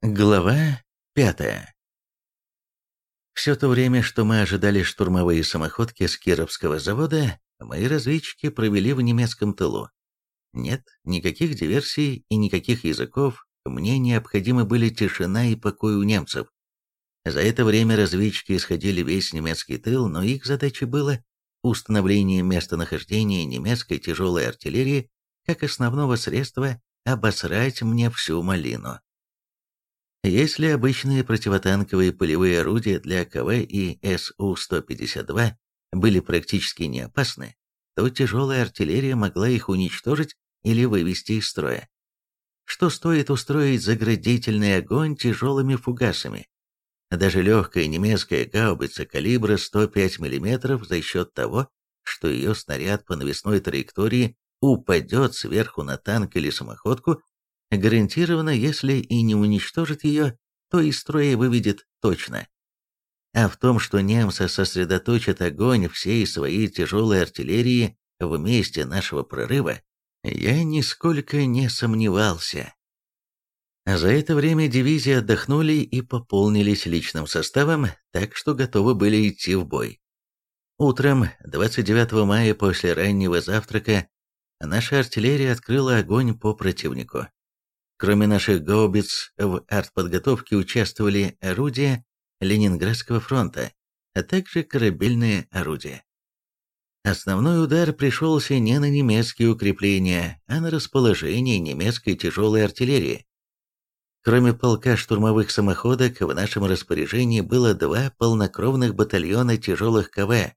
Глава пятая. Все то время, что мы ожидали штурмовые самоходки с Кировского завода, мои разведчики провели в немецком тылу. Нет, никаких диверсий и никаких языков, мне необходимы были тишина и покой у немцев. За это время разведчики исходили весь немецкий тыл, но их задачей было установление местонахождения немецкой тяжелой артиллерии как основного средства обосрать мне всю малину. Если обычные противотанковые полевые орудия для КВ и СУ-152 были практически не опасны, то тяжелая артиллерия могла их уничтожить или вывести из строя. Что стоит устроить заградительный огонь тяжелыми фугасами? Даже легкая немецкая гаубица калибра 105 мм за счет того, что ее снаряд по навесной траектории упадет сверху на танк или самоходку, гарантированно, если и не уничтожит ее, то из строя выведет точно. А в том, что немцы сосредоточат огонь всей своей тяжелой артиллерии в месте нашего прорыва, я нисколько не сомневался. За это время дивизии отдохнули и пополнились личным составом, так что готовы были идти в бой. Утром 29 мая после раннего завтрака наша артиллерия открыла огонь по противнику. Кроме наших гаубиц, в артподготовке участвовали орудия Ленинградского фронта, а также корабельные орудия. Основной удар пришелся не на немецкие укрепления, а на расположение немецкой тяжелой артиллерии. Кроме полка штурмовых самоходок, в нашем распоряжении было два полнокровных батальона тяжелых КВ,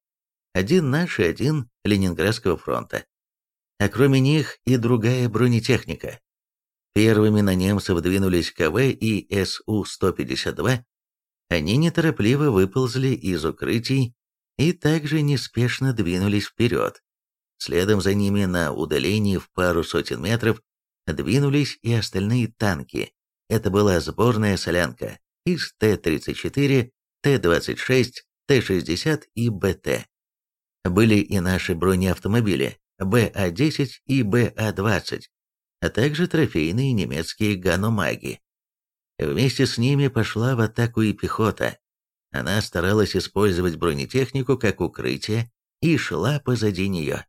один наш и один Ленинградского фронта. А кроме них и другая бронетехника. Первыми на немцев двинулись КВ и СУ-152. Они неторопливо выползли из укрытий и также неспешно двинулись вперед. Следом за ними на удалении в пару сотен метров двинулись и остальные танки. Это была сборная солянка из Т-34, Т-26, Т-60 и БТ. Были и наши бронеавтомобили БА-10 и БА-20, а также трофейные немецкие ганомаги. Вместе с ними пошла в атаку и пехота. Она старалась использовать бронетехнику как укрытие и шла позади нее.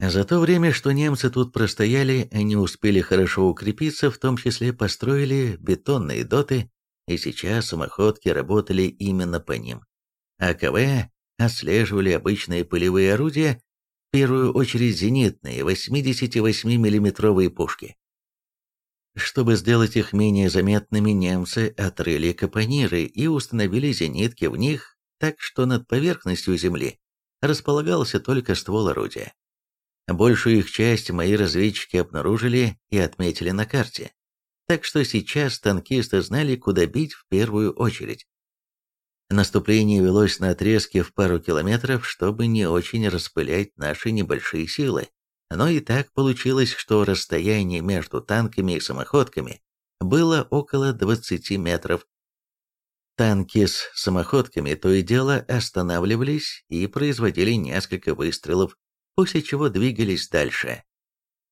За то время, что немцы тут простояли, они успели хорошо укрепиться, в том числе построили бетонные доты, и сейчас самоходки работали именно по ним. А КВ отслеживали обычные пылевые орудия, первую очередь зенитные 88 миллиметровые пушки. Чтобы сделать их менее заметными, немцы отрыли капониры и установили зенитки в них так, что над поверхностью земли располагался только ствол орудия. Большую их часть мои разведчики обнаружили и отметили на карте, так что сейчас танкисты знали, куда бить в первую очередь. Наступление велось на отрезке в пару километров, чтобы не очень распылять наши небольшие силы. Но и так получилось, что расстояние между танками и самоходками было около 20 метров. Танки с самоходками то и дело останавливались и производили несколько выстрелов, после чего двигались дальше.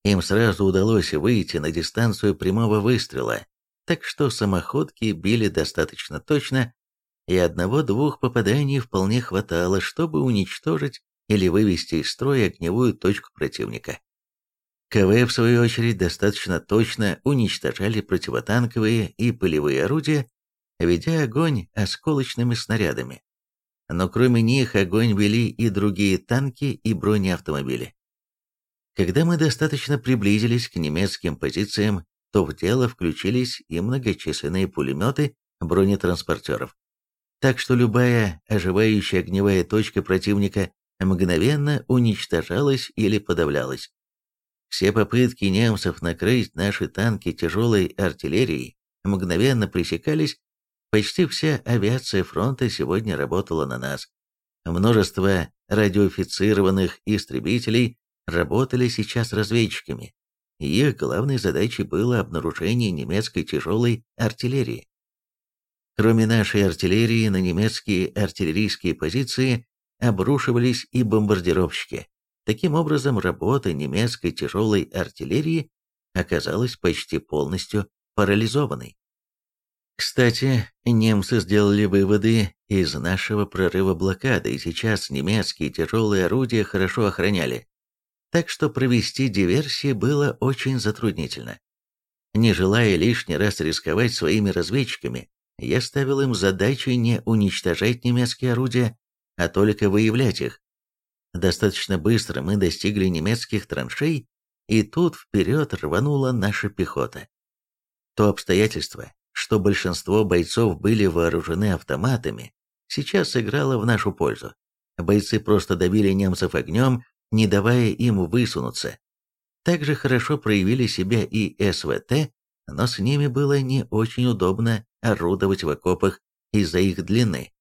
Им сразу удалось выйти на дистанцию прямого выстрела, так что самоходки били достаточно точно, и одного-двух попаданий вполне хватало, чтобы уничтожить или вывести из строя огневую точку противника. КВ, в свою очередь, достаточно точно уничтожали противотанковые и полевые орудия, ведя огонь осколочными снарядами. Но кроме них огонь вели и другие танки и бронеавтомобили. Когда мы достаточно приблизились к немецким позициям, то в дело включились и многочисленные пулеметы бронетранспортеров так что любая оживающая огневая точка противника мгновенно уничтожалась или подавлялась. Все попытки немцев накрыть наши танки тяжелой артиллерией мгновенно пресекались, почти вся авиация фронта сегодня работала на нас. Множество радиофицированных истребителей работали сейчас разведчиками. Их главной задачей было обнаружение немецкой тяжелой артиллерии. Кроме нашей артиллерии, на немецкие артиллерийские позиции обрушивались и бомбардировщики. Таким образом, работа немецкой тяжелой артиллерии оказалась почти полностью парализованной. Кстати, немцы сделали выводы из нашего прорыва блокады, и сейчас немецкие тяжелые орудия хорошо охраняли. Так что провести диверсии было очень затруднительно. Не желая лишний раз рисковать своими разведчиками, я ставил им задачей не уничтожать немецкие орудия, а только выявлять их. Достаточно быстро мы достигли немецких траншей, и тут вперед рванула наша пехота. То обстоятельство, что большинство бойцов были вооружены автоматами, сейчас сыграло в нашу пользу. Бойцы просто давили немцев огнем, не давая им высунуться. Также хорошо проявили себя и СВТ, но с ними было не очень удобно орудовать в окопах из-за их длины.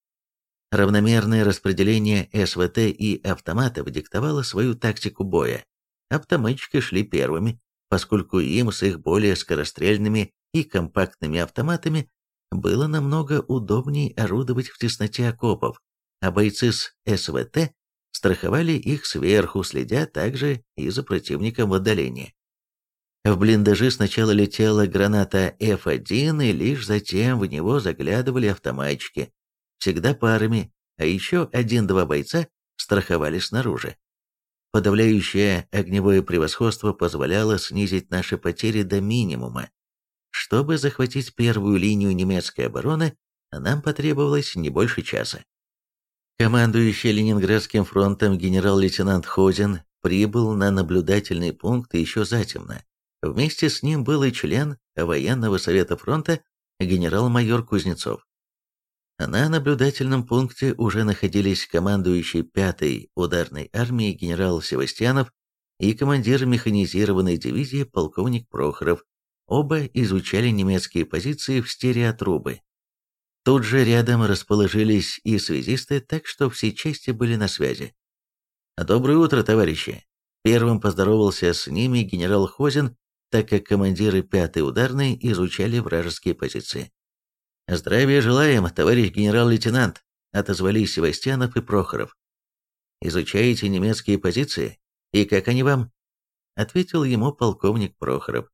Равномерное распределение СВТ и автоматов диктовало свою тактику боя. Автоматчики шли первыми, поскольку им с их более скорострельными и компактными автоматами было намного удобнее орудовать в тесноте окопов, а бойцы с СВТ страховали их сверху, следя также и за противником в отдалении. В блиндажи сначала летела граната F1, и лишь затем в него заглядывали автоматчики, всегда парами, а еще один-два бойца страховали снаружи. Подавляющее огневое превосходство позволяло снизить наши потери до минимума. Чтобы захватить первую линию немецкой обороны, нам потребовалось не больше часа. Командующий Ленинградским фронтом генерал-лейтенант Хозин прибыл на наблюдательный пункт еще затемно. Вместе с ним был и член военного совета фронта генерал-майор Кузнецов. На наблюдательном пункте уже находились командующий 5-й ударной армией генерал Севастьянов и командир механизированной дивизии полковник Прохоров. Оба изучали немецкие позиции в стереотрубы. Тут же рядом расположились и связисты, так что все части были на связи. «Доброе утро, товарищи!» Первым поздоровался с ними генерал Хозин, так как командиры 5-й ударной изучали вражеские позиции. «Здравия желаем, товарищ генерал-лейтенант», — отозвались Севастьянов и Прохоров. «Изучаете немецкие позиции? И как они вам?» — ответил ему полковник Прохоров.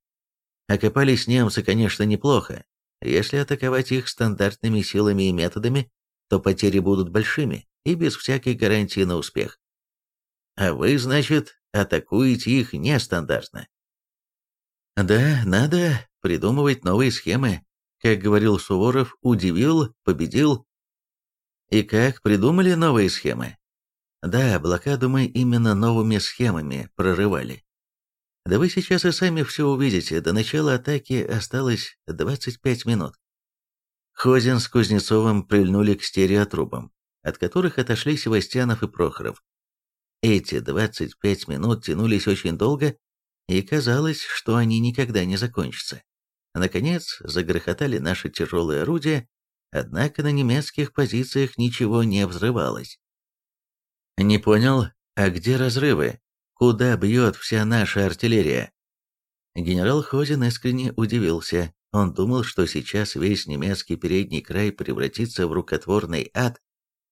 «Окопались немцы, конечно, неплохо, если атаковать их стандартными силами и методами, то потери будут большими и без всякой гарантии на успех. А вы, значит, атакуете их нестандартно. Да, надо придумывать новые схемы. Как говорил Суворов, удивил, победил. И как придумали новые схемы? Да, блокаду мы именно новыми схемами прорывали. Да вы сейчас и сами все увидите, до начала атаки осталось 25 минут. Хозин с Кузнецовым прильнули к стереотрубам, от которых отошли Севастьянов и Прохоров. Эти 25 минут тянулись очень долго, и казалось, что они никогда не закончатся. Наконец, загрохотали наши тяжелые орудия, однако на немецких позициях ничего не взрывалось. «Не понял, а где разрывы?» Куда бьет вся наша артиллерия? Генерал Хозин искренне удивился. Он думал, что сейчас весь немецкий передний край превратится в рукотворный ад,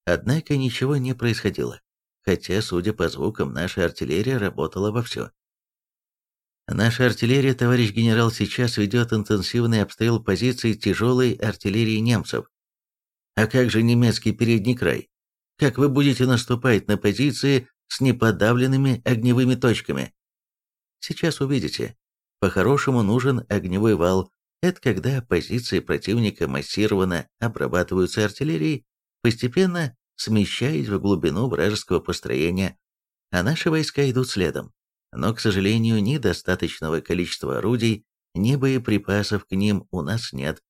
однако ничего не происходило, хотя, судя по звукам, наша артиллерия работала вовсю. Наша артиллерия, товарищ генерал, сейчас ведет интенсивный обстрел позиций тяжелой артиллерии немцев. А как же немецкий передний край? Как вы будете наступать на позиции с неподавленными огневыми точками. Сейчас увидите. По-хорошему нужен огневой вал. Это когда позиции противника массированно обрабатываются артиллерией, постепенно смещаясь в глубину вражеского построения, а наши войска идут следом. Но, к сожалению, ни достаточного количества орудий, ни боеприпасов к ним у нас нет.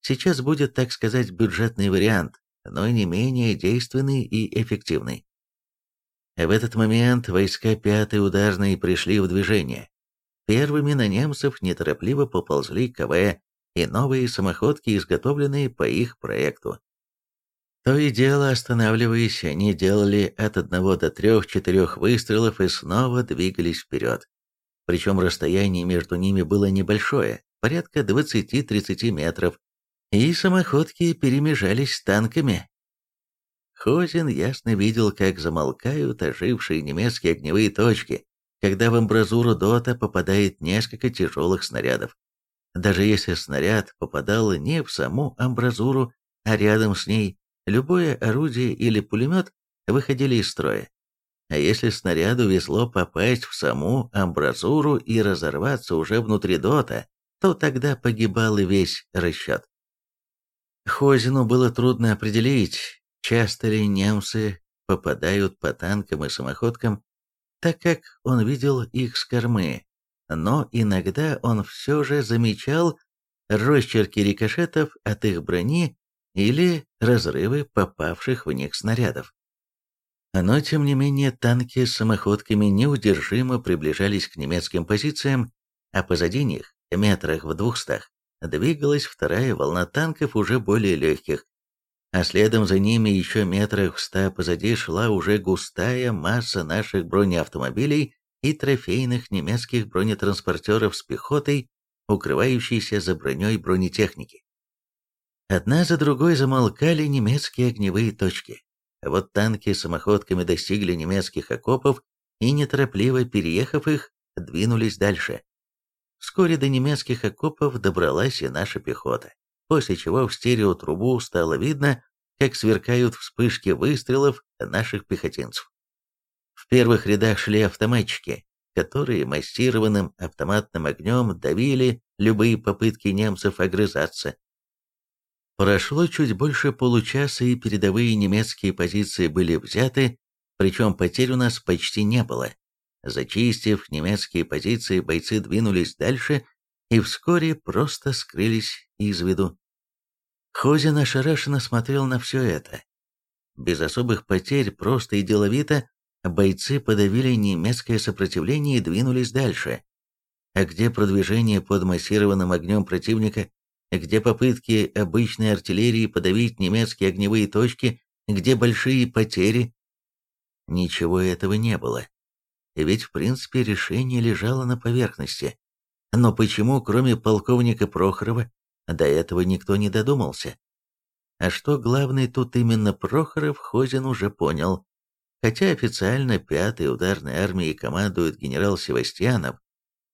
Сейчас будет, так сказать, бюджетный вариант, но не менее действенный и эффективный. В этот момент войска пятой ударной пришли в движение. Первыми на немцев неторопливо поползли КВ и новые самоходки, изготовленные по их проекту. То и дело, останавливаясь, они делали от одного до трех-четырех выстрелов и снова двигались вперед. Причем расстояние между ними было небольшое, порядка 20-30 метров, и самоходки перемежались с танками, Хозин ясно видел, как замолкают ожившие немецкие огневые точки, когда в амбразуру ДОТа попадает несколько тяжелых снарядов. Даже если снаряд попадал не в саму амбразуру, а рядом с ней, любое орудие или пулемет выходили из строя. А если снаряду везло попасть в саму амбразуру и разорваться уже внутри дота, то тогда погибал и весь расчет. Хозину было трудно определить, часто ли немцы попадают по танкам и самоходкам, так как он видел их с кормы, но иногда он все же замечал росчерки рикошетов от их брони или разрывы попавших в них снарядов. Но, тем не менее, танки с самоходками неудержимо приближались к немецким позициям, а позади них, метрах в двухстах, двигалась вторая волна танков уже более легких, а следом за ними еще метрах в ста позади шла уже густая масса наших бронеавтомобилей и трофейных немецких бронетранспортеров с пехотой, укрывающейся за броней бронетехники. Одна за другой замолкали немецкие огневые точки. Вот танки самоходками достигли немецких окопов и, неторопливо переехав их, двинулись дальше. Вскоре до немецких окопов добралась и наша пехота, после чего в стереотрубу стало видно, как сверкают вспышки выстрелов наших пехотинцев. В первых рядах шли автоматчики, которые массированным автоматным огнем давили любые попытки немцев огрызаться. Прошло чуть больше получаса, и передовые немецкие позиции были взяты, причем потерь у нас почти не было. Зачистив немецкие позиции, бойцы двинулись дальше и вскоре просто скрылись из виду. Хозин ошарашенно смотрел на все это. Без особых потерь, просто и деловито, бойцы подавили немецкое сопротивление и двинулись дальше. А где продвижение под массированным огнем противника, где попытки обычной артиллерии подавить немецкие огневые точки, где большие потери? Ничего этого не было. Ведь, в принципе, решение лежало на поверхности. Но почему, кроме полковника Прохорова, до этого никто не додумался? А что главный тут именно Прохоров, Хозин уже понял. Хотя официально пятой ударной армией командует генерал Севастьянов,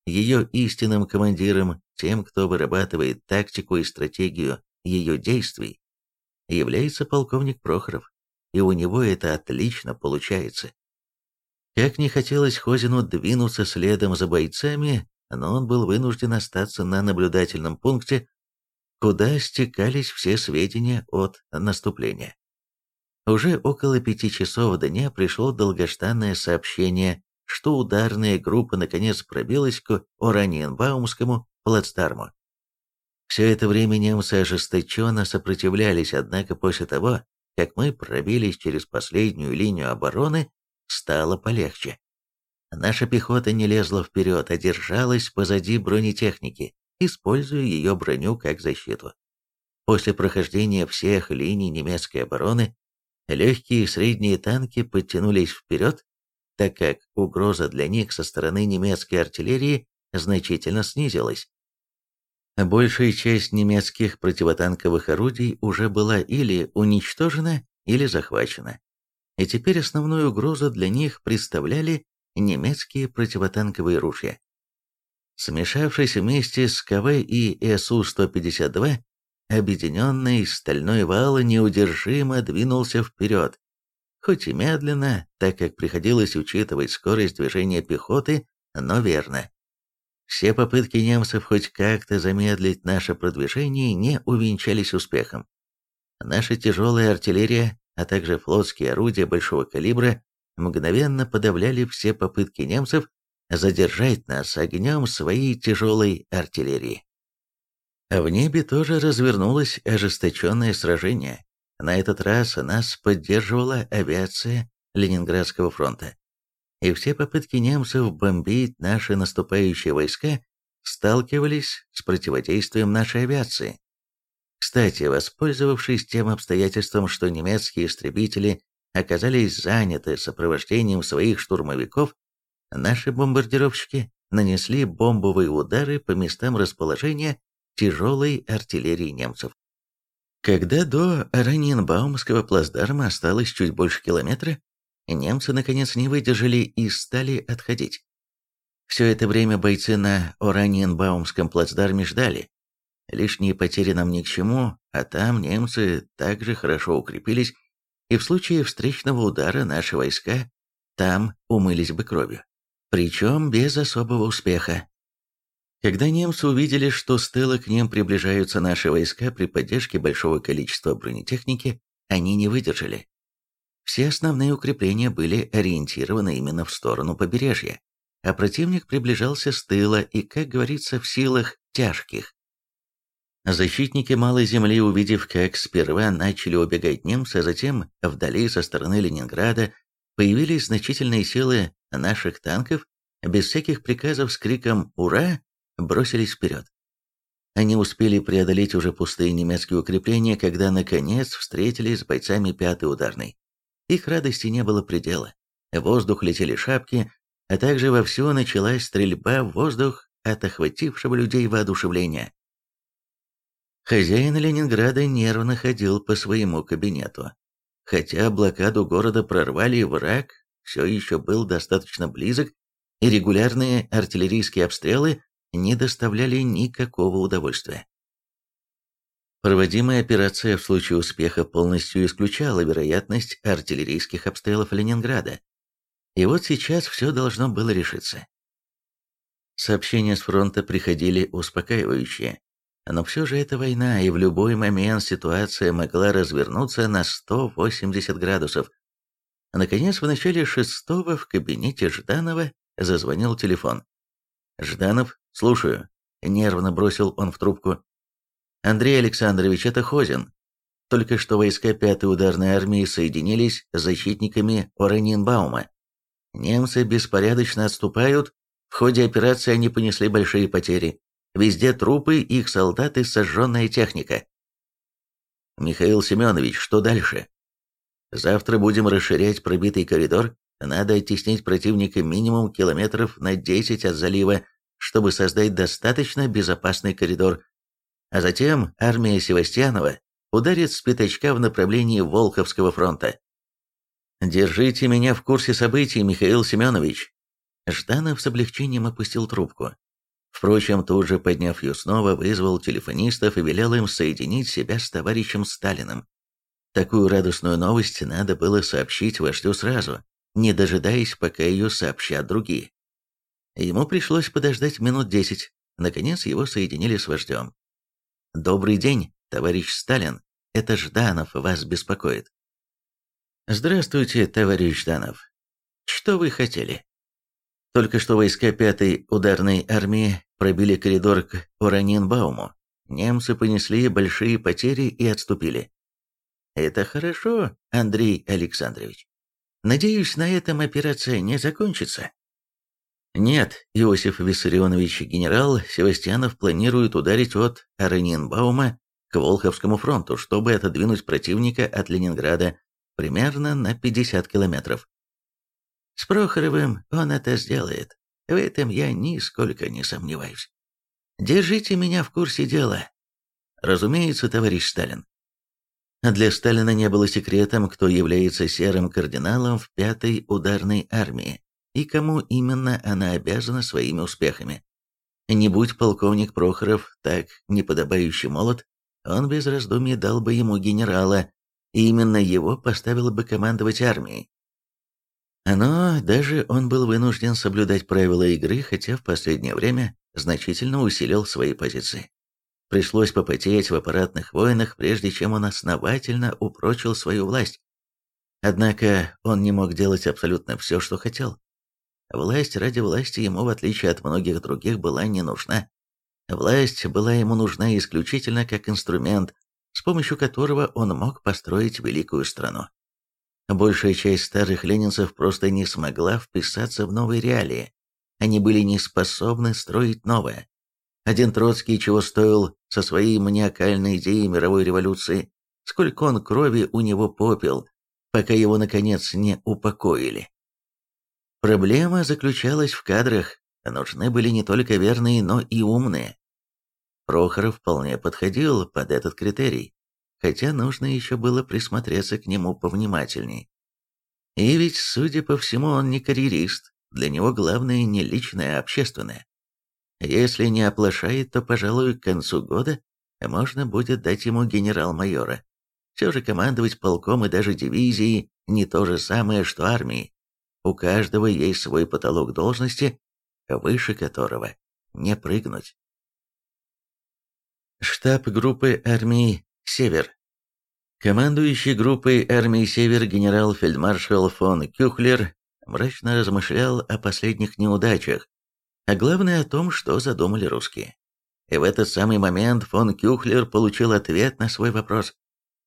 ее истинным командиром, тем, кто вырабатывает тактику и стратегию ее действий, является полковник Прохоров, и у него это отлично получается. Как не хотелось Хозину двинуться следом за бойцами, но он был вынужден остаться на наблюдательном пункте, куда стекались все сведения от наступления. Уже около пяти часов дня пришло долгожданное сообщение, что ударная группа наконец пробилась к Ораниенбаумскому плацдарму. Все это время немцы ожесточенно сопротивлялись, однако после того, как мы пробились через последнюю линию обороны, стало полегче. Наша пехота не лезла вперед, а держалась позади бронетехники, используя ее броню как защиту. После прохождения всех линий немецкой обороны, легкие и средние танки подтянулись вперед, так как угроза для них со стороны немецкой артиллерии значительно снизилась. Большая часть немецких противотанковых орудий уже была или уничтожена, или захвачена и теперь основную угрозу для них представляли немецкие противотанковые ружья. Смешавшись вместе с КВ и СУ-152, объединенный стальной вал неудержимо двинулся вперед, хоть и медленно, так как приходилось учитывать скорость движения пехоты, но верно. Все попытки немцев хоть как-то замедлить наше продвижение не увенчались успехом. Наша тяжелая артиллерия а также флотские орудия большого калибра мгновенно подавляли все попытки немцев задержать нас огнем своей тяжелой артиллерии. В небе тоже развернулось ожесточенное сражение. На этот раз нас поддерживала авиация Ленинградского фронта. И все попытки немцев бомбить наши наступающие войска сталкивались с противодействием нашей авиации. Кстати, воспользовавшись тем обстоятельством, что немецкие истребители оказались заняты сопровождением своих штурмовиков, наши бомбардировщики нанесли бомбовые удары по местам расположения тяжелой артиллерии немцев. Когда до Раненбаумского плацдарма осталось чуть больше километра, немцы наконец не выдержали и стали отходить. Все это время бойцы на Ораниенбаумском плацдарме ждали. Лишние потери нам ни к чему, а там немцы также хорошо укрепились, и в случае встречного удара наши войска там умылись бы кровью. Причем без особого успеха. Когда немцы увидели, что с тыла к ним приближаются наши войска при поддержке большого количества бронетехники, они не выдержали. Все основные укрепления были ориентированы именно в сторону побережья, а противник приближался с тыла и, как говорится, в силах тяжких. Защитники Малой Земли, увидев, как сперва начали убегать немцы, а затем вдали со стороны Ленинграда появились значительные силы наших танков, без всяких приказов с криком «Ура!» Бросились вперед. Они успели преодолеть уже пустые немецкие укрепления, когда наконец встретились с бойцами пятой ударной. Их радости не было предела. В воздух летели шапки, а также вовсю началась стрельба в воздух от охватившего людей воодушевления. Хозяин Ленинграда нервно ходил по своему кабинету. Хотя блокаду города прорвали, враг все еще был достаточно близок, и регулярные артиллерийские обстрелы не доставляли никакого удовольствия. Проводимая операция в случае успеха полностью исключала вероятность артиллерийских обстрелов Ленинграда. И вот сейчас все должно было решиться. Сообщения с фронта приходили успокаивающие. Но все же это война, и в любой момент ситуация могла развернуться на 180 градусов. Наконец, в начале шестого в кабинете Жданова зазвонил телефон. «Жданов, слушаю», — нервно бросил он в трубку. «Андрей Александрович, это Хозин. Только что войска 5-й ударной армии соединились с защитниками Оранинбаума. Немцы беспорядочно отступают, в ходе операции они понесли большие потери. Везде трупы, их солдаты, сожженная техника. Михаил Семенович, что дальше? Завтра будем расширять пробитый коридор, надо оттеснить противника минимум километров на 10 от залива, чтобы создать достаточно безопасный коридор. А затем армия Севастьянова ударит с пятачка в направлении Волховского фронта. Держите меня в курсе событий, Михаил Семенович. Жданов с облегчением опустил трубку. Впрочем, тут же, подняв ее снова, вызвал телефонистов и велел им соединить себя с товарищем Сталиным. Такую радостную новость надо было сообщить вождю сразу, не дожидаясь, пока ее сообщат другие. Ему пришлось подождать минут десять. Наконец его соединили с вождем. «Добрый день, товарищ Сталин. Это Жданов вас беспокоит». «Здравствуйте, товарищ Жданов. Что вы хотели?» Только что войска 5-й ударной армии пробили коридор к Уранинбауму. Немцы понесли большие потери и отступили. Это хорошо, Андрей Александрович. Надеюсь, на этом операция не закончится. Нет, Иосиф Виссарионович генерал Севастьянов планирует ударить от Оранинбаума к Волховскому фронту, чтобы отодвинуть противника от Ленинграда примерно на 50 километров. С Прохоровым он это сделает. В этом я нисколько не сомневаюсь. Держите меня в курсе дела. Разумеется, товарищ Сталин. Для Сталина не было секретом, кто является серым кардиналом в пятой ударной армии и кому именно она обязана своими успехами. Не будь полковник Прохоров так неподобающе молод, он без раздумий дал бы ему генерала, и именно его поставил бы командовать армией. Но даже он был вынужден соблюдать правила игры, хотя в последнее время значительно усилил свои позиции. Пришлось попотеть в аппаратных войнах, прежде чем он основательно упрочил свою власть. Однако он не мог делать абсолютно все, что хотел. Власть ради власти ему, в отличие от многих других, была не нужна. Власть была ему нужна исключительно как инструмент, с помощью которого он мог построить великую страну. Большая часть старых ленинцев просто не смогла вписаться в новые реалии. Они были не способны строить новое. Один Троцкий чего стоил со своей маниакальной идеей мировой революции, сколько он крови у него попил, пока его, наконец, не упокоили. Проблема заключалась в кадрах, нужны были не только верные, но и умные. Прохоров вполне подходил под этот критерий хотя нужно еще было присмотреться к нему повнимательней. И ведь, судя по всему, он не карьерист, Для него главное не личное, а общественное. Если не оплошает, то, пожалуй, к концу года можно будет дать ему генерал-майора. Все же командовать полком и даже дивизией не то же самое, что армией. У каждого есть свой потолок должности, выше которого не прыгнуть. Штаб группы армии «Север». Командующий группой армии «Север» генерал-фельдмаршал фон Кюхлер мрачно размышлял о последних неудачах, а главное о том, что задумали русские. И в этот самый момент фон Кюхлер получил ответ на свой вопрос.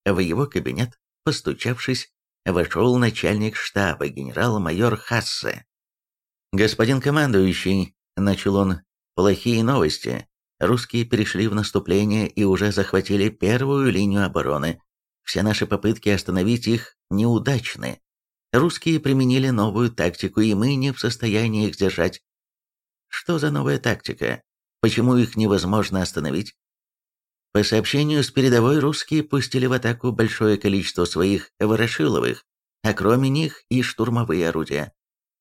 В его кабинет, постучавшись, вошел начальник штаба генерал-майор Хассе. «Господин командующий», — начал он, — «плохие новости. Русские перешли в наступление и уже захватили первую линию обороны. Все наши попытки остановить их неудачны. Русские применили новую тактику, и мы не в состоянии их сдержать. Что за новая тактика? Почему их невозможно остановить? По сообщению с передовой, русские пустили в атаку большое количество своих ворошиловых, а кроме них и штурмовые орудия.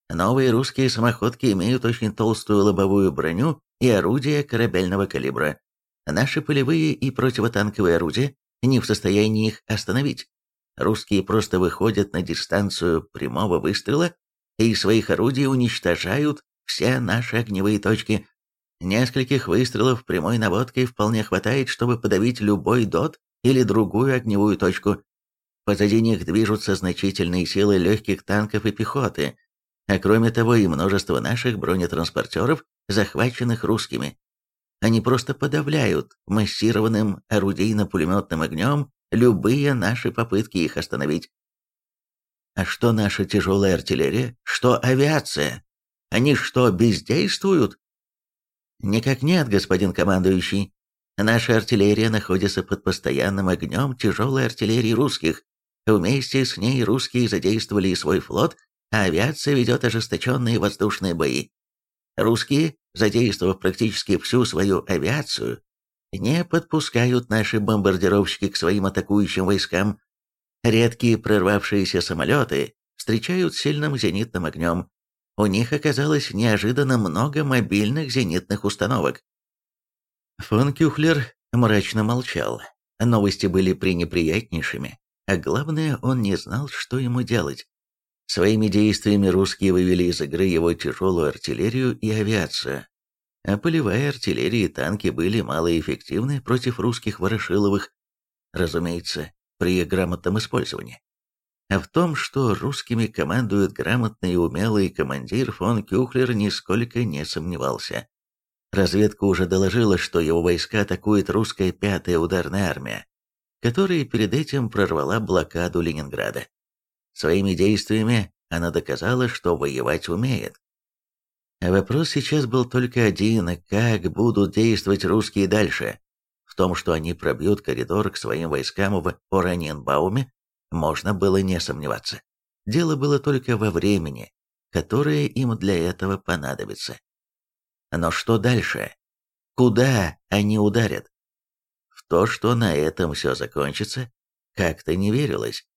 Новые русские самоходки имеют очень толстую лобовую броню и орудия корабельного калибра. Наши полевые и противотанковые орудия не в состоянии их остановить. Русские просто выходят на дистанцию прямого выстрела и своих орудий уничтожают все наши огневые точки. Нескольких выстрелов прямой наводкой вполне хватает, чтобы подавить любой дот или другую огневую точку. Позади них движутся значительные силы легких танков и пехоты, а кроме того и множество наших бронетранспортеров, захваченных русскими. Они просто подавляют массированным орудийно-пулеметным огнем любые наши попытки их остановить. А что наша тяжелая артиллерия? Что авиация? Они что, бездействуют? Никак нет, господин командующий. Наша артиллерия находится под постоянным огнем тяжелой артиллерии русских. Вместе с ней русские задействовали и свой флот, а авиация ведет ожесточенные воздушные бои. Русские, задействовав практически всю свою авиацию, не подпускают наши бомбардировщики к своим атакующим войскам. Редкие прорвавшиеся самолеты встречают сильным зенитным огнем. У них оказалось неожиданно много мобильных зенитных установок. Фон Кюхлер мрачно молчал. Новости были пренеприятнейшими, а главное, он не знал, что ему делать. Своими действиями русские вывели из игры его тяжелую артиллерию и авиацию, а полевая артиллерия и танки были малоэффективны против русских ворошиловых, разумеется, при грамотном использовании. А в том, что русскими командует грамотный и умелый командир, фон Кюхлер нисколько не сомневался. Разведка уже доложила, что его войска атакует русская пятая ударная армия, которая перед этим прорвала блокаду Ленинграда. Своими действиями она доказала, что воевать умеет. Вопрос сейчас был только один, как будут действовать русские дальше. В том, что они пробьют коридор к своим войскам в Ораненбауме, можно было не сомневаться. Дело было только во времени, которое им для этого понадобится. Но что дальше? Куда они ударят? В то, что на этом все закончится, как-то не верилось.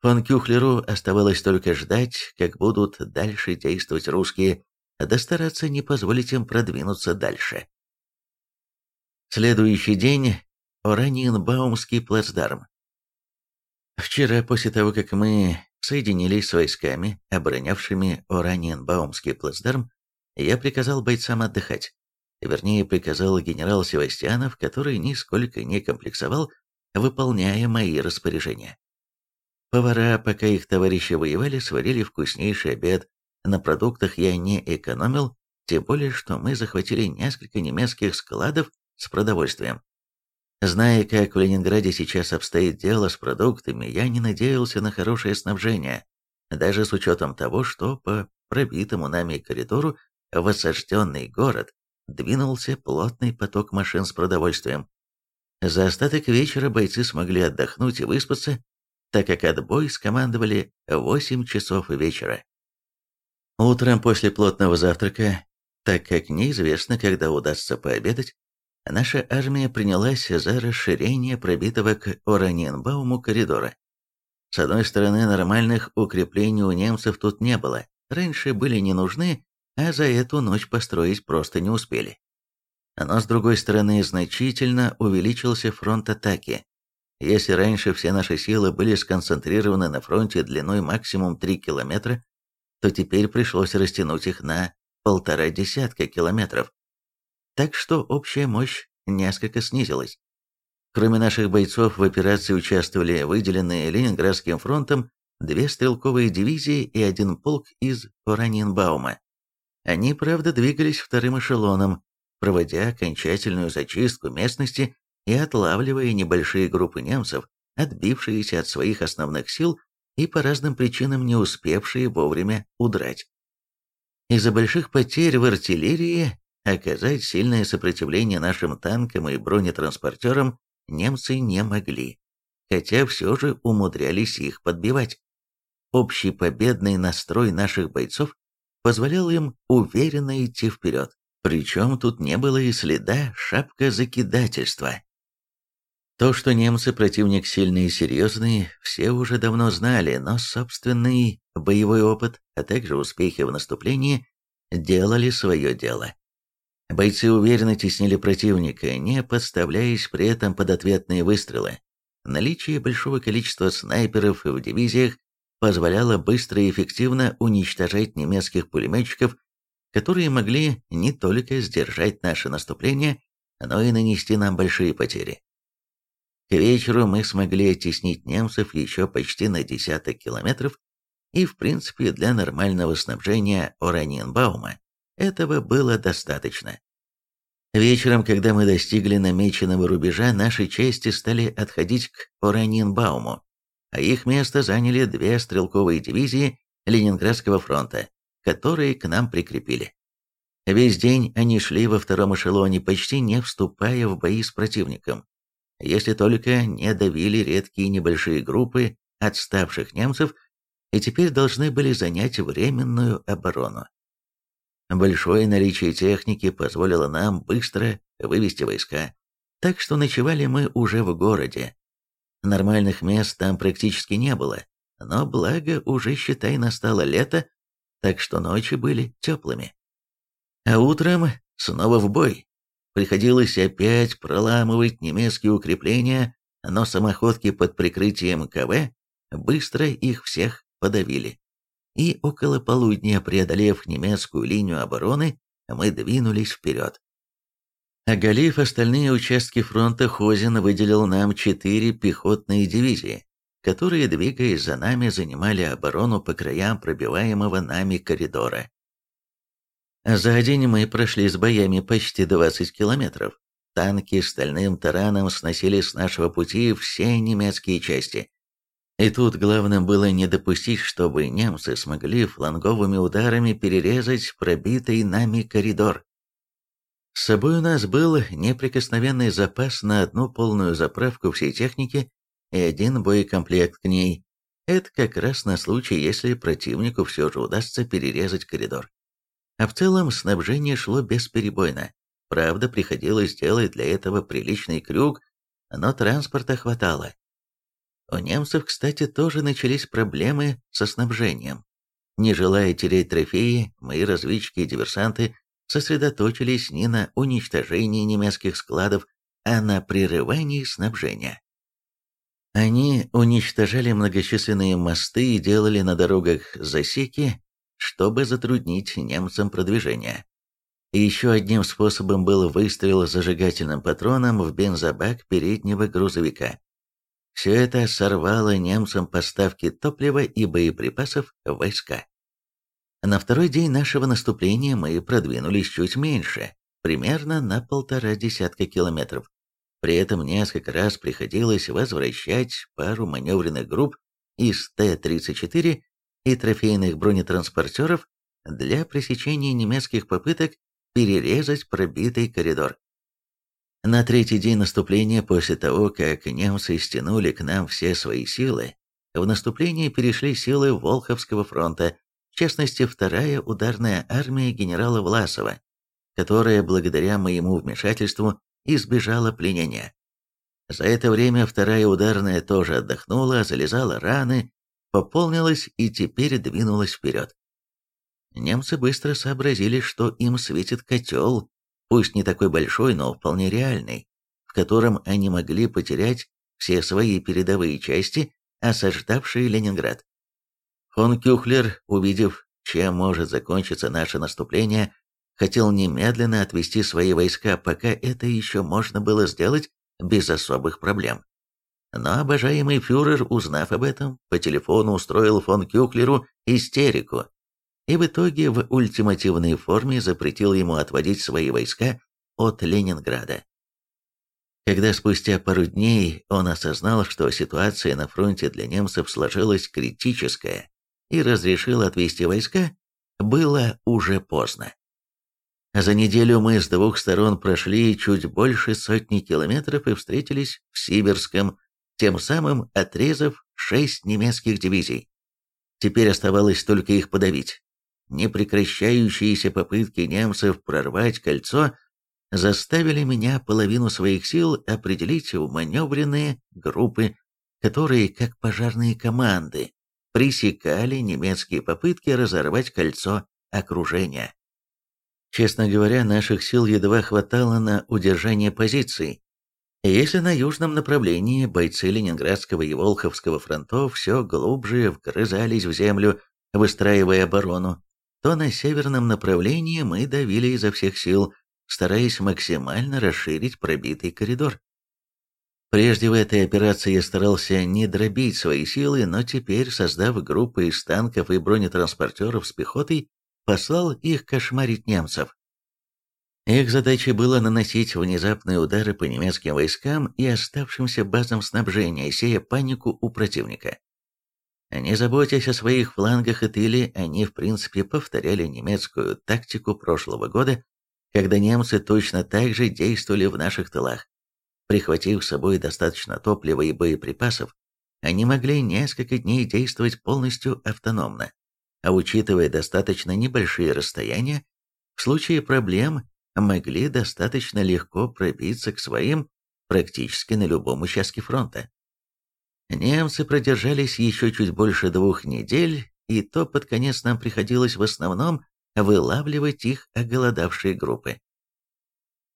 Фон Кюхлеру оставалось только ждать, как будут дальше действовать русские, да стараться не позволить им продвинуться дальше. Следующий день – Ораниенбаумский плацдарм. Вчера, после того, как мы соединились с войсками, оборонявшими Ораниенбаумский плацдарм, я приказал бойцам отдыхать. Вернее, приказал генерал Севастьянов, который нисколько не комплексовал, выполняя мои распоряжения. Повара, пока их товарищи воевали, сварили вкуснейший обед на продуктах я не экономил, тем более, что мы захватили несколько немецких складов с продовольствием. Зная, как в Ленинграде сейчас обстоит дело с продуктами, я не надеялся на хорошее снабжение, даже с учетом того, что по пробитому нами коридору в осажденный город двинулся плотный поток машин с продовольствием. За остаток вечера бойцы смогли отдохнуть и выспаться, так как отбой скомандовали в 8 часов вечера. Утром после плотного завтрака, так как неизвестно, когда удастся пообедать, наша армия принялась за расширение пробитого к Ораненбауму коридора. С одной стороны, нормальных укреплений у немцев тут не было, раньше были не нужны, а за эту ночь построить просто не успели. Но с другой стороны, значительно увеличился фронт атаки. Если раньше все наши силы были сконцентрированы на фронте длиной максимум 3 километра, то теперь пришлось растянуть их на полтора десятка километров. Так что общая мощь несколько снизилась. Кроме наших бойцов в операции участвовали выделенные Ленинградским фронтом две стрелковые дивизии и один полк из Оранинбаума. Они, правда, двигались вторым эшелоном, проводя окончательную зачистку местности и отлавливая небольшие группы немцев, отбившиеся от своих основных сил и по разным причинам не успевшие вовремя удрать. Из-за больших потерь в артиллерии оказать сильное сопротивление нашим танкам и бронетранспортерам немцы не могли, хотя все же умудрялись их подбивать. Общий победный настрой наших бойцов позволял им уверенно идти вперед, причем тут не было и следа шапка закидательства. То, что немцы противник сильный и серьезный, все уже давно знали, но собственный боевой опыт, а также успехи в наступлении делали свое дело. Бойцы уверенно теснили противника, не подставляясь при этом под ответные выстрелы. Наличие большого количества снайперов в дивизиях позволяло быстро и эффективно уничтожать немецких пулеметчиков, которые могли не только сдержать наше наступление, но и нанести нам большие потери. К вечеру мы смогли оттеснить немцев еще почти на десяток километров, и в принципе для нормального снабжения Оранинбаума этого было достаточно. Вечером, когда мы достигли намеченного рубежа, наши части стали отходить к Оранинбауму, а их место заняли две стрелковые дивизии Ленинградского фронта, которые к нам прикрепили. Весь день они шли во втором эшелоне, почти не вступая в бои с противником если только не давили редкие небольшие группы отставших немцев и теперь должны были занять временную оборону. Большое наличие техники позволило нам быстро вывести войска, так что ночевали мы уже в городе. Нормальных мест там практически не было, но благо уже, считай, настало лето, так что ночи были теплыми. А утром снова в бой. Приходилось опять проламывать немецкие укрепления, но самоходки под прикрытием КВ быстро их всех подавили. И около полудня, преодолев немецкую линию обороны, мы двинулись вперед. Оголив остальные участки фронта, Хозин выделил нам четыре пехотные дивизии, которые, двигаясь за нами, занимали оборону по краям пробиваемого нами коридора. За день мы прошли с боями почти 20 километров. Танки стальным тараном сносили с нашего пути все немецкие части. И тут главным было не допустить, чтобы немцы смогли фланговыми ударами перерезать пробитый нами коридор. С собой у нас был неприкосновенный запас на одну полную заправку всей техники и один боекомплект к ней. Это как раз на случай, если противнику все же удастся перерезать коридор. А в целом снабжение шло бесперебойно. Правда, приходилось делать для этого приличный крюк, но транспорта хватало. У немцев, кстати, тоже начались проблемы со снабжением. Не желая терять трофеи, мои разведчики и диверсанты сосредоточились не на уничтожении немецких складов, а на прерывании снабжения. Они уничтожали многочисленные мосты и делали на дорогах засеки, чтобы затруднить немцам продвижение. И еще одним способом был выстрел зажигательным патроном в бензобак переднего грузовика. Все это сорвало немцам поставки топлива и боеприпасов в войска. На второй день нашего наступления мы продвинулись чуть меньше, примерно на полтора десятка километров. При этом несколько раз приходилось возвращать пару маневренных групп из Т-34 и трофейных бронетранспортеров для пресечения немецких попыток перерезать пробитый коридор. На третий день наступления, после того, как немцы стянули к нам все свои силы, в наступление перешли силы Волховского фронта, в частности, вторая ударная армия генерала Власова, которая, благодаря моему вмешательству, избежала пленения. За это время вторая ударная тоже отдохнула, залезала раны пополнилась и теперь двинулась вперед. немцы быстро сообразили, что им светит котел, пусть не такой большой, но вполне реальный, в котором они могли потерять все свои передовые части, осаждавшие Ленинград. Фон Кюхлер, увидев, чем может закончиться наше наступление, хотел немедленно отвести свои войска, пока это еще можно было сделать без особых проблем. Но обожаемый фюрер, узнав об этом, по телефону устроил фон Кюхлеру истерику и в итоге в ультимативной форме запретил ему отводить свои войска от Ленинграда. Когда спустя пару дней он осознал, что ситуация на фронте для немцев сложилась критическая, и разрешил отвести войска, было уже поздно. За неделю мы с двух сторон прошли чуть больше сотни километров и встретились в Сибирском, тем самым отрезав шесть немецких дивизий. Теперь оставалось только их подавить. Непрекращающиеся попытки немцев прорвать кольцо заставили меня половину своих сил определить в маневренные группы, которые, как пожарные команды, пресекали немецкие попытки разорвать кольцо окружения. Честно говоря, наших сил едва хватало на удержание позиций. Если на южном направлении бойцы Ленинградского и Волховского фронтов все глубже вгрызались в землю, выстраивая оборону, то на северном направлении мы давили изо всех сил, стараясь максимально расширить пробитый коридор. Прежде в этой операции я старался не дробить свои силы, но теперь, создав группы из танков и бронетранспортеров с пехотой, послал их кошмарить немцев. Их задачей было наносить внезапные удары по немецким войскам и оставшимся базам снабжения, сея панику у противника. Не заботясь о своих флангах и тыле, они в принципе повторяли немецкую тактику прошлого года, когда немцы точно так же действовали в наших тылах. Прихватив с собой достаточно топлива и боеприпасов, они могли несколько дней действовать полностью автономно а учитывая достаточно небольшие расстояния, в случае проблем могли достаточно легко пробиться к своим практически на любом участке фронта. Немцы продержались еще чуть больше двух недель, и то под конец нам приходилось в основном вылавливать их оголодавшие группы.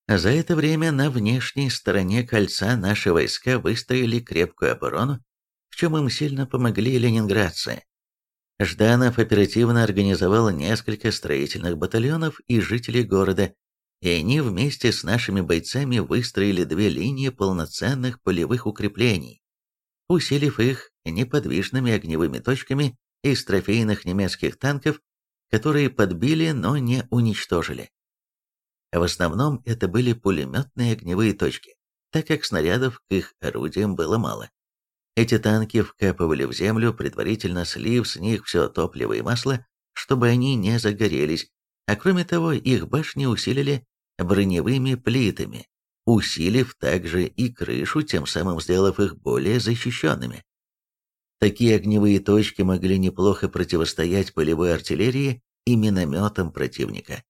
За это время на внешней стороне кольца наши войска выстроили крепкую оборону, в чем им сильно помогли ленинградцы, Жданов оперативно организовал несколько строительных батальонов и жителей города, и они вместе с нашими бойцами выстроили две линии полноценных полевых укреплений, усилив их неподвижными огневыми точками из трофейных немецких танков, которые подбили, но не уничтожили. В основном это были пулеметные огневые точки, так как снарядов к их орудиям было мало. Эти танки вкапывали в землю, предварительно слив с них все топливо и масло, чтобы они не загорелись, а кроме того их башни усилили броневыми плитами, усилив также и крышу, тем самым сделав их более защищенными. Такие огневые точки могли неплохо противостоять полевой артиллерии и минометам противника.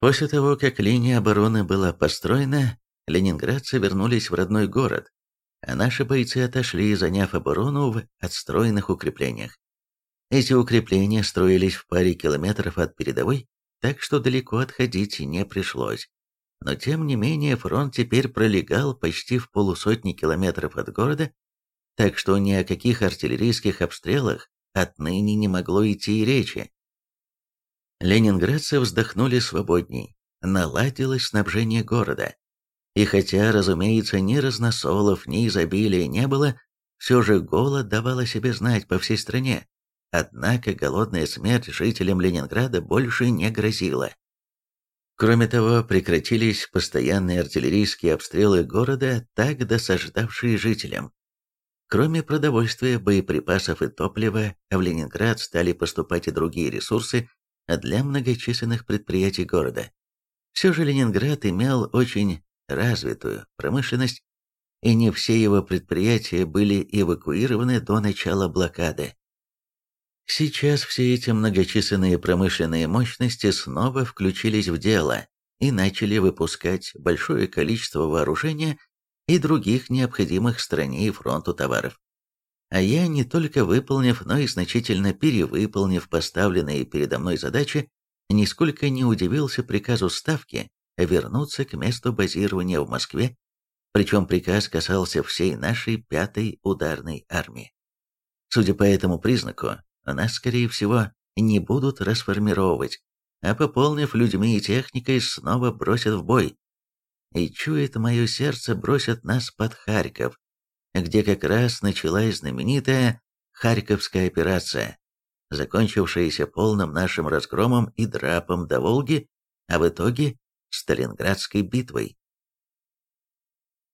После того, как линия обороны была построена, ленинградцы вернулись в родной город, а наши бойцы отошли, заняв оборону в отстроенных укреплениях. Эти укрепления строились в паре километров от передовой, так что далеко отходить не пришлось. Но тем не менее фронт теперь пролегал почти в полусотни километров от города, так что ни о каких артиллерийских обстрелах отныне не могло идти и речи. Ленинградцы вздохнули свободней, наладилось снабжение города, и хотя, разумеется, ни разносолов, ни изобилия не было, все же голод давал о себе знать по всей стране. Однако голодная смерть жителям Ленинграда больше не грозила. Кроме того, прекратились постоянные артиллерийские обстрелы города, так досаждавшие жителям. Кроме продовольствия, боеприпасов и топлива, в Ленинград стали поступать и другие ресурсы для многочисленных предприятий города. Все же Ленинград имел очень развитую промышленность, и не все его предприятия были эвакуированы до начала блокады. Сейчас все эти многочисленные промышленные мощности снова включились в дело и начали выпускать большое количество вооружения и других необходимых стране и фронту товаров. А я, не только выполнив, но и значительно перевыполнив поставленные передо мной задачи, нисколько не удивился приказу Ставки вернуться к месту базирования в Москве, причем приказ касался всей нашей пятой ударной армии. Судя по этому признаку, нас, скорее всего, не будут расформировать, а пополнив людьми и техникой, снова бросят в бой. И чует мое сердце, бросят нас под Харьков, где как раз началась знаменитая Харьковская операция, закончившаяся полным нашим разгромом и драпом до Волги, а в итоге Сталинградской битвой.